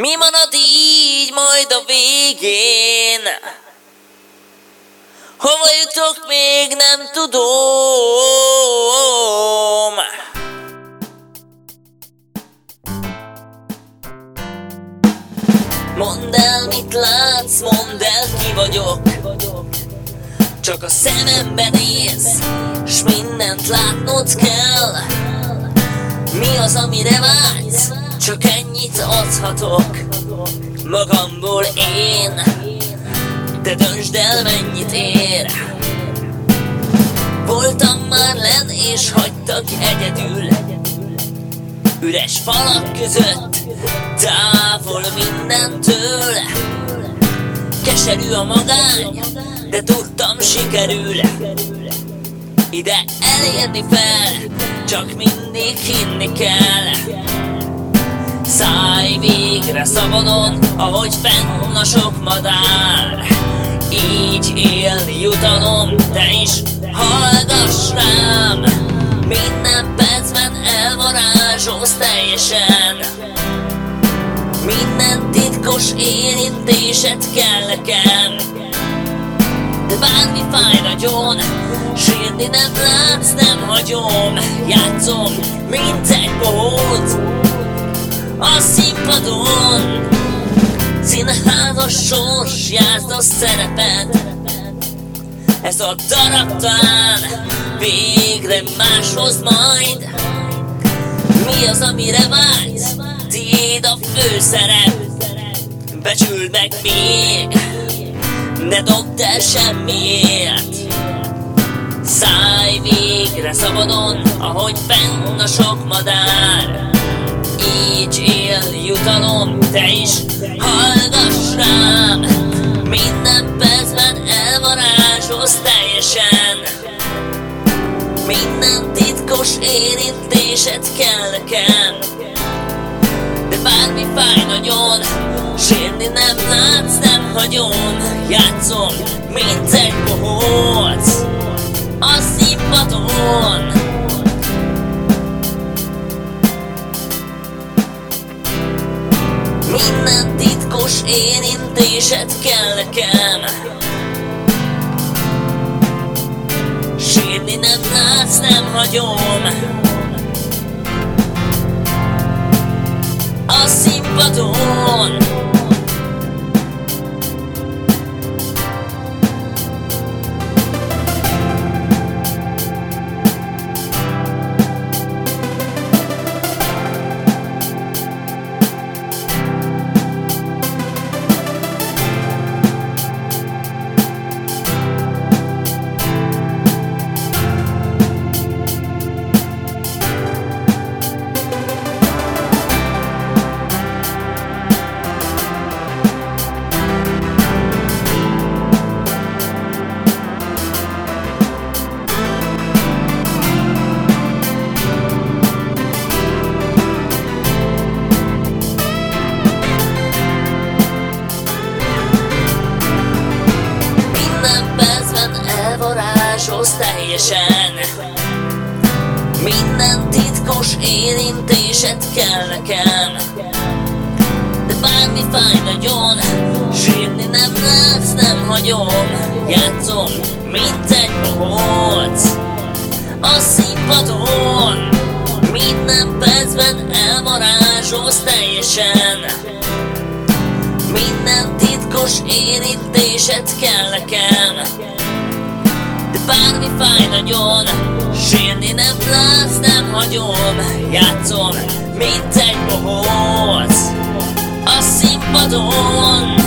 Mi marad így majd a végén? Hova jutok még nem tudom. Mondd el mit látsz, mondd el ki vagyok. Csak a szemembe néz, s mindent látnod kell. Mi az amire vágysz, csak ennyit adhatok Magamból én. De döntsd el mennyit ér. Voltam már len és hagytak egyedül. Üres falak között Távol mindentől. Keserű a magány De tudtam sikerül. Ide elérni fel Csak mindig hinni kell végre szabadon, ahogy fenn a sok madár. Így élni jutanom, te is hallgass rám Minden percben elvarázsolsz teljesen? Minden titkos érintésed kell nekem. De bármi fáj nagyon, sírni nem látsz, nem hagyom. Játszom, mint egy bohóc a színpadon. Színházas sors a szerepet. Ez a darab talán végre máshoz majd. Mi az, amire vágysz? Tiéd a főszerep. Becsüld meg még. Ne dobd el semmiért. Szállj végre szabadon, ahogy fenn a sok madár így él jutalom, te is hallgass rám. Minden percben elvarázsolsz teljesen. Minden titkos érintésed kell nekem. De bármi fáj nagyon, sírni nem látsz, nem hagyom. Játszom, mint Minden titkos érintésed kell nekem. Sírni nem látsz, nem hagyom teljesen. Minden titkos érintésed kell nekem. De bármi fáj nagyon Sírni nem látsz, nem hagyom. Játszom, mint egy bohóc A színpadon. Minden percben elvarázsolsz teljesen. Minden titkos érintésed kell nekem bármi fáj nagyon. Sírni nem látsz, nem hagyom Játszom, mint egy bohóc A színpadon